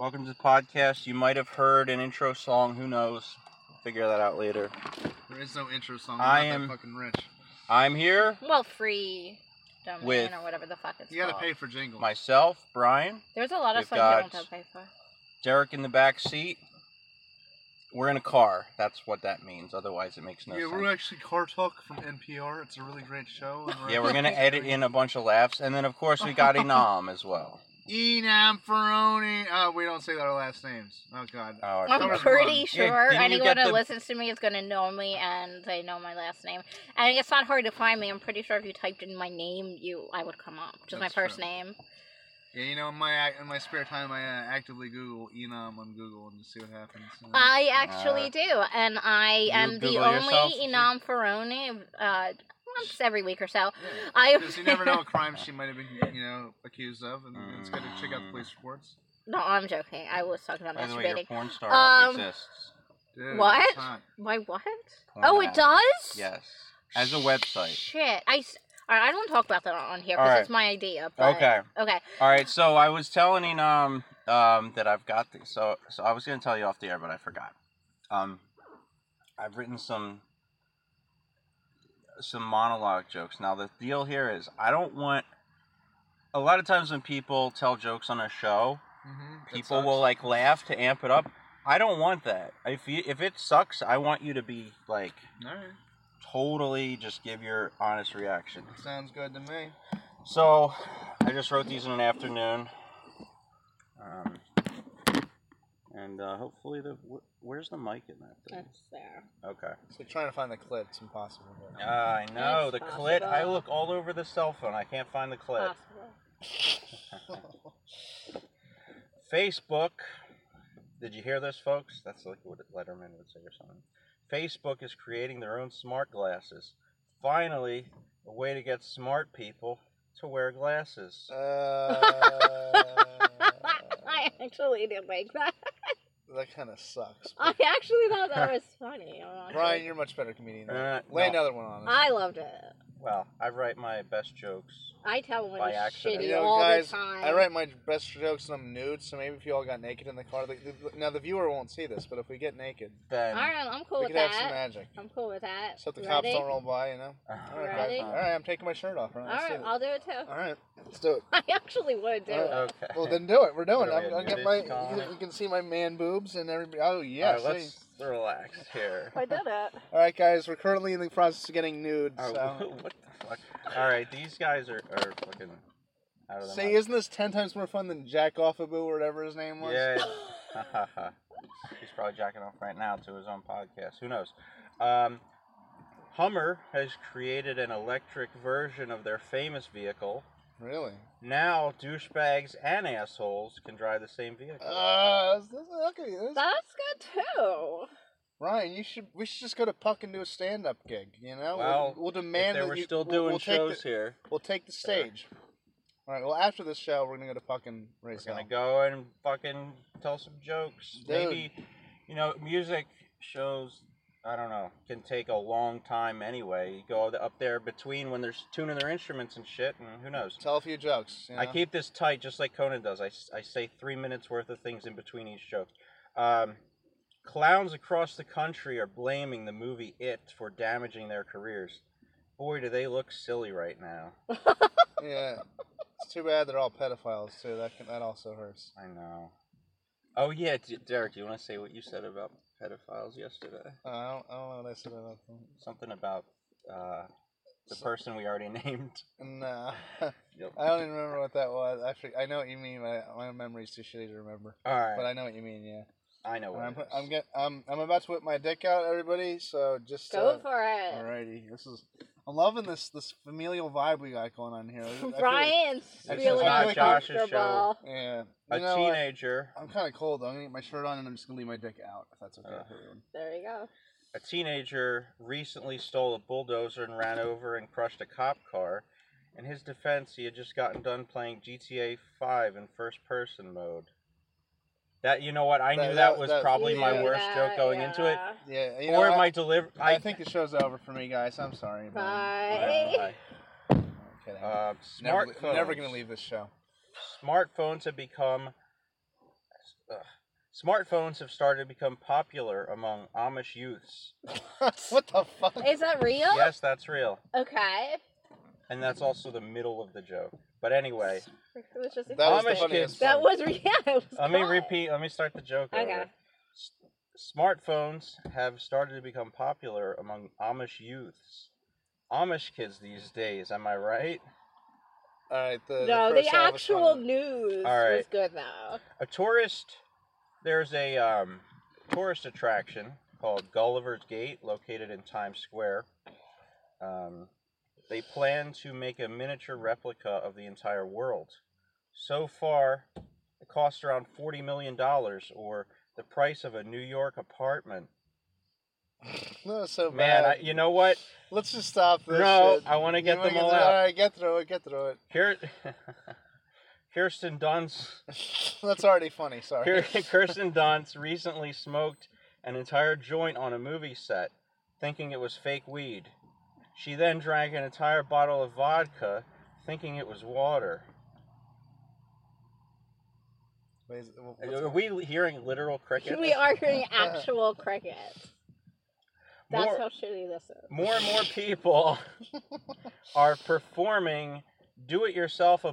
Welcome to the podcast. You might have heard an intro song. Who knows? Figure that out later. There is no intro song. I I'm not am- that fucking rich. I'm here. Well, free domain With- or whatever the fuck it's You gotta called. pay for jingles. Myself, Brian, There's a lot of We've stuff you don't got- have to pay for. Derek in the back seat. We're in a car. That's what that means. Otherwise, it makes no sense. yeah, sense. we're actually Car Talk from NPR. It's a really great show. and yeah, we're gonna edit in a bunch of laughs, and then of course we got Enam as well. Enam Ferroni. Oh, we don't say our last names. Oh God. Oh, I I'm That was forgot. pretty fun. sure Yeah, anyone who the- listens to me is going to know me and they know my last name. And it's not hard to find me. I'm pretty sure if you typed in my name, you I would come up. Just That's my first true. name. Yeah, you know, in my in my spare time, I uh, actively Google Enam on Google and see what happens. Uh, I actually Uh, do, and I you am the only yourself? Enam Ferroni. Once every week or so. I Because you never know what crime she might have been, you know, accused of, and it's good to check out the Mm. police reports. no, I'm joking. I was talking about By the way, your masturbating. porn star Um, exists. Dude, What? it's hot. Why what? Porn oh, app. it does. Yes, as a website. Shit. I. Alright, I don't want to talk about that on here because right. it's my idea. But, Okay. Okay. All right, so I was telling Enam um, that I've got the so so I was gonna tell you off the air, but I forgot. Um, I've written some some monologue jokes. Now the deal here is I don't want. A lot of times when people tell jokes on a show, Mhm, people will like laugh to amp it up. I don't want that. If you if it sucks, I want you to be like right, totally just give your honest reaction. sounds good to me. So, I just wrote these in an afternoon. Um, and uh, hopefully, the wh- where's the mic in that thing? That's there. Okay. So trying to find the clip, it's impossible. But... Ah, I know It's the clit. I possible. look all over the cell phone. I can't find the clit. Possible. Facebook. Did you hear this, folks? That's like what Letterman would say or something. Facebook is creating their own smart glasses. Finally, a way to get smart people to wear glasses. Uh, I actually didn't like that. that kind of sucks. I actually thought that was funny. I'm Brian, you're a much better comedian. than Uh. Lay no. another one on us. I loved it. Well, I write my best jokes. I tell when By it's accident. shitty You know, all guys, the time. I write my best jokes when I'm nude, so maybe if you all got naked in the car, the, the, now the viewer won't see this, but if we get naked, Then. All right, I'm cool we with could have some that. magic. I'm cool with that. So the cops Ready? don't roll by, you know. Uh, All right, Ready? guys. All right, I'm taking my shirt off. All All right, right, I'll do it too. All right, let's do it. I actually would do All it. Okay. Well, then do it. We're doing. What it. are we, I'm, a I'll get my. nudist You colony? can, you can see my man boobs and everybody. Oh All yeah. right, see. let's relax here. I did it. All right, guys. We're currently in the process of getting nude. Oh, So. what the fuck? All right, these guys are, are fucking out of the See, isn't this ten times more fun than Jack Offaboo or whatever his name was? Yeah. He's probably jacking off right now to his own podcast. Who knows? Um, Hummer has created an electric version of their famous vehicle. Really? Now, douchebags and assholes can drive the same vehicle. Uh, this, this, okay, this, That's good too. Ryan, you should. We should just go to Puck and do a stand-up gig. You know, Well, we'll, we'll demand they that were you, still we'll- doing we'll shows the, here, We'll take the stage. All right. Well, after this show, we're gonna go to Puck and we're gonna go and fucking tell some jokes. Dude. Maybe, you know, music shows. I don't know. Can take a long time anyway. You go up there between when they're tuning their instruments and shit, and who knows. Tell a few jokes. You know? I keep this tight, just like Conan does. I, I say three minutes worth of things in between each joke. Um, clowns across the country are blaming the movie It for damaging their careers. Boy, do they look silly right now. Yeah. It's too bad they're all pedophiles too. That can, that also hurts. I know. Oh yeah, D- Derek, do you want to say what you said about pedophiles yesterday? Uh, I don't. I don't know what I said about them. Something about uh, the person we already named. Nah. Yep. I don't even remember what that was. Actually, I know what you mean. My my memory's too shitty to remember. All right, But I know what you mean. Yeah. I know what I'm, it is. I'm get I'm I'm about to whip my dick out, everybody. So just Go uh, for it. Alrighty, this is. I'm loving this this familial vibe we got going on here. I like- Brian's I feel feeling like Josh's show. uncomfortable. Yeah. A You know what? teenager. I'm kind of cold. though. I'm gonna get my shirt on and I'm just gonna leave my dick out. If that's okay Uh. There you go. A teenager recently stole a bulldozer and ran over and crushed a cop car. In his defense, he had just gotten done playing GTA 5 in first person mode. That you know what? I That- knew that- that was that- probably my Yeah, worst joke going into it. yeah. Yeah. You know, or I, my deliver. I think the show's over for me, guys. I'm sorry. but- Bye. I'm kidding. Uh, never, never gonna leave this show. Smartphones have become ugh. smartphones have started to become popular among Amish youths. what the fuck? Is that real? Yes, that's real, Okay. And that's also the middle of the joke. But anyway, It was just That was the Amish funniest kids. that part. was yeah. It was let me fun. repeat. Let me start the joke. Okay. over. S- Smartphones have started to become popular among Amish youths. Amish kids these days, am I right? All right, the, No, the, the, first half was actual funny. news All right. was good though. A tourist, there's a um, tourist attraction called Gulliver's Gate located in Times Square. Um, they plan to make a miniature replica of the entire world. So far, it costs around $40 million or the price of a New York apartment. No, so Man, bad. I, you know what? Let's just stop this. No, shit. I want to get them all out. All right, get through it. Get through it. Here, Kirsten Dunst That's already funny. Sorry. Kirsten Dunst recently smoked an entire joint on a movie set, thinking it was fake weed. She then drank an entire bottle of vodka, thinking it was water. Wait, is- what's- Are we hearing literal crickets? We are hearing actual crickets. That's More- how shitty this is. More and more people are performing do-it-yourself